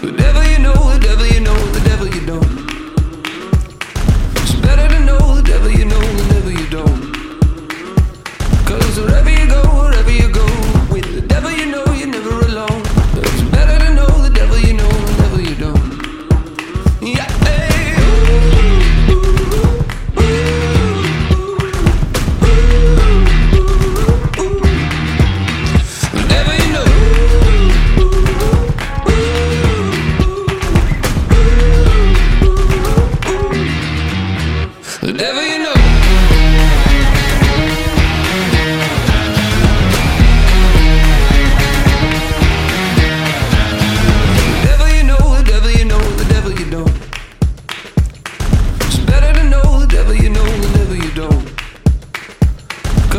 The devil you know, the devil you know.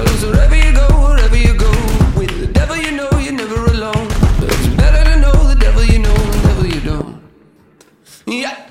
Cause wherever you go, wherever you go, with the devil you know you're never alone. But it's better to know the devil you know than the devil you don't. Yeah.